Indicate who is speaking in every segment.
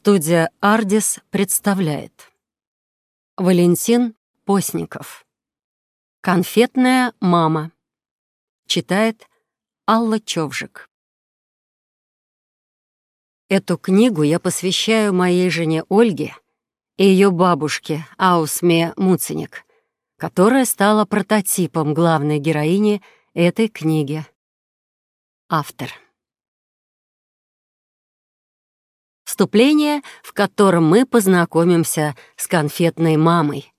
Speaker 1: Студия «Ардис» представляет. Валентин Постников. «Конфетная мама» Читает Алла Човжик. Эту книгу я посвящаю моей жене Ольге и ее бабушке Аусме Муценик, которая стала прототипом главной героини этой книги. Автор Вступление, в котором мы познакомимся с конфетной мамой.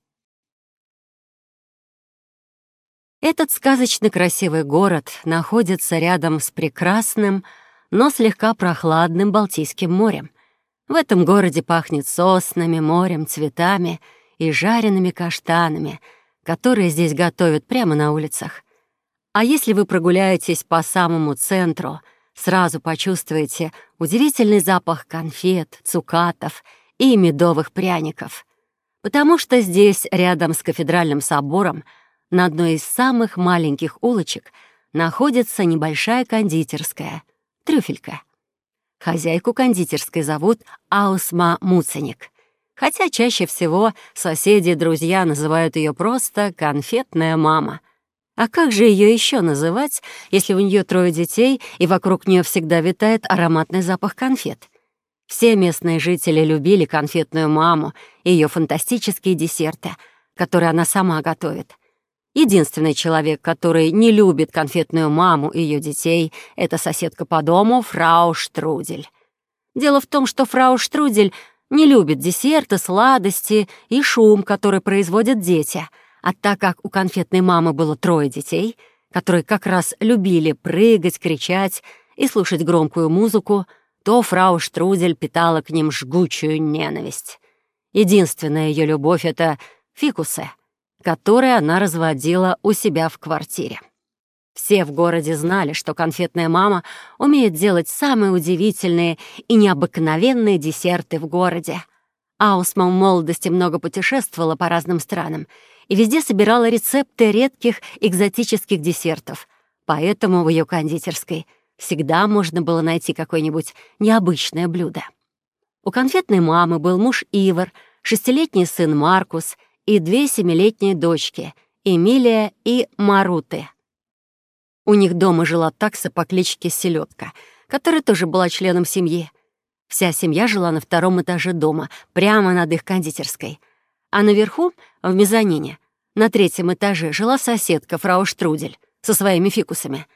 Speaker 1: Этот сказочно красивый город находится рядом с прекрасным, но слегка прохладным Балтийским морем. В этом городе пахнет соснами, морем, цветами и жареными каштанами, которые здесь готовят прямо на улицах. А если вы прогуляетесь по самому центру — сразу почувствуете удивительный запах конфет, цукатов и медовых пряников. Потому что здесь, рядом с кафедральным собором, на одной из самых маленьких улочек, находится небольшая кондитерская — трюфелька. Хозяйку кондитерской зовут Аусма Муценик, хотя чаще всего соседи и друзья называют ее просто «конфетная мама», а как же ее еще называть, если у нее трое детей, и вокруг нее всегда витает ароматный запах конфет? Все местные жители любили конфетную маму и ее фантастические десерты, которые она сама готовит. Единственный человек, который не любит конфетную маму и ее детей, это соседка по дому фрау Штрудель. Дело в том, что фрау Штрудель не любит десерты, сладости и шум, который производят дети — а так как у конфетной мамы было трое детей, которые как раз любили прыгать, кричать и слушать громкую музыку, то фрау Штрудель питала к ним жгучую ненависть. Единственная ее любовь — это фикусы, которые она разводила у себя в квартире. Все в городе знали, что конфетная мама умеет делать самые удивительные и необыкновенные десерты в городе. Аусма в молодости много путешествовала по разным странам и везде собирала рецепты редких экзотических десертов. Поэтому в ее кондитерской всегда можно было найти какое-нибудь необычное блюдо. У конфетной мамы был муж Ивар, шестилетний сын Маркус и две семилетние дочки — Эмилия и Маруты. У них дома жила такса по кличке Селедка, которая тоже была членом семьи. Вся семья жила на втором этаже дома, прямо над их кондитерской — а наверху, в мезонине, на третьем этаже, жила соседка, фрау Штрудель, со своими фикусами.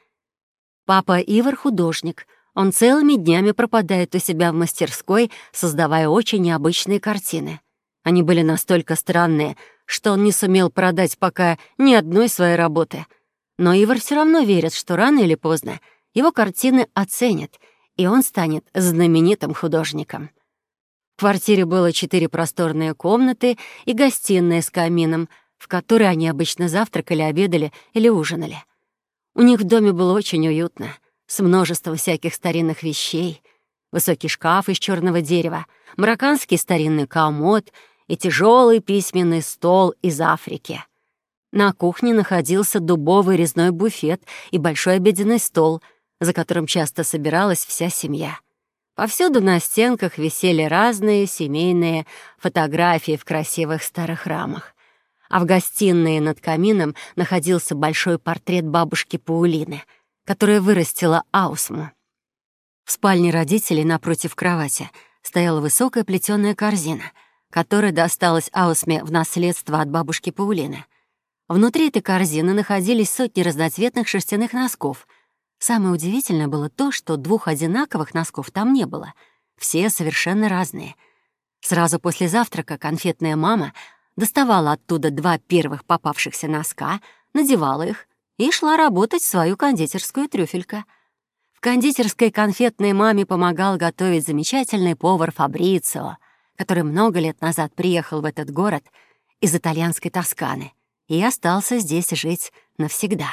Speaker 1: Папа Ивар — художник. Он целыми днями пропадает у себя в мастерской, создавая очень необычные картины. Они были настолько странные, что он не сумел продать пока ни одной своей работы. Но Ивар все равно верит, что рано или поздно его картины оценят, и он станет знаменитым художником. В квартире было четыре просторные комнаты и гостиная с камином, в которой они обычно завтракали, обедали или ужинали. У них в доме было очень уютно, с множеством всяких старинных вещей. Высокий шкаф из черного дерева, марокканский старинный комод и тяжелый письменный стол из Африки. На кухне находился дубовый резной буфет и большой обеденный стол, за которым часто собиралась вся семья. Повсюду на стенках висели разные семейные фотографии в красивых старых рамах. А в гостиной над камином находился большой портрет бабушки Паулины, которая вырастила Аусму. В спальне родителей напротив кровати стояла высокая плетеная корзина, которая досталась Аусме в наследство от бабушки Паулины. Внутри этой корзины находились сотни разноцветных шерстяных носков — Самое удивительное было то, что двух одинаковых носков там не было. Все совершенно разные. Сразу после завтрака конфетная мама доставала оттуда два первых попавшихся носка, надевала их и шла работать в свою кондитерскую трюфелька. В кондитерской конфетной маме помогал готовить замечательный повар Фабрицио, который много лет назад приехал в этот город из итальянской Тосканы и остался здесь жить навсегда.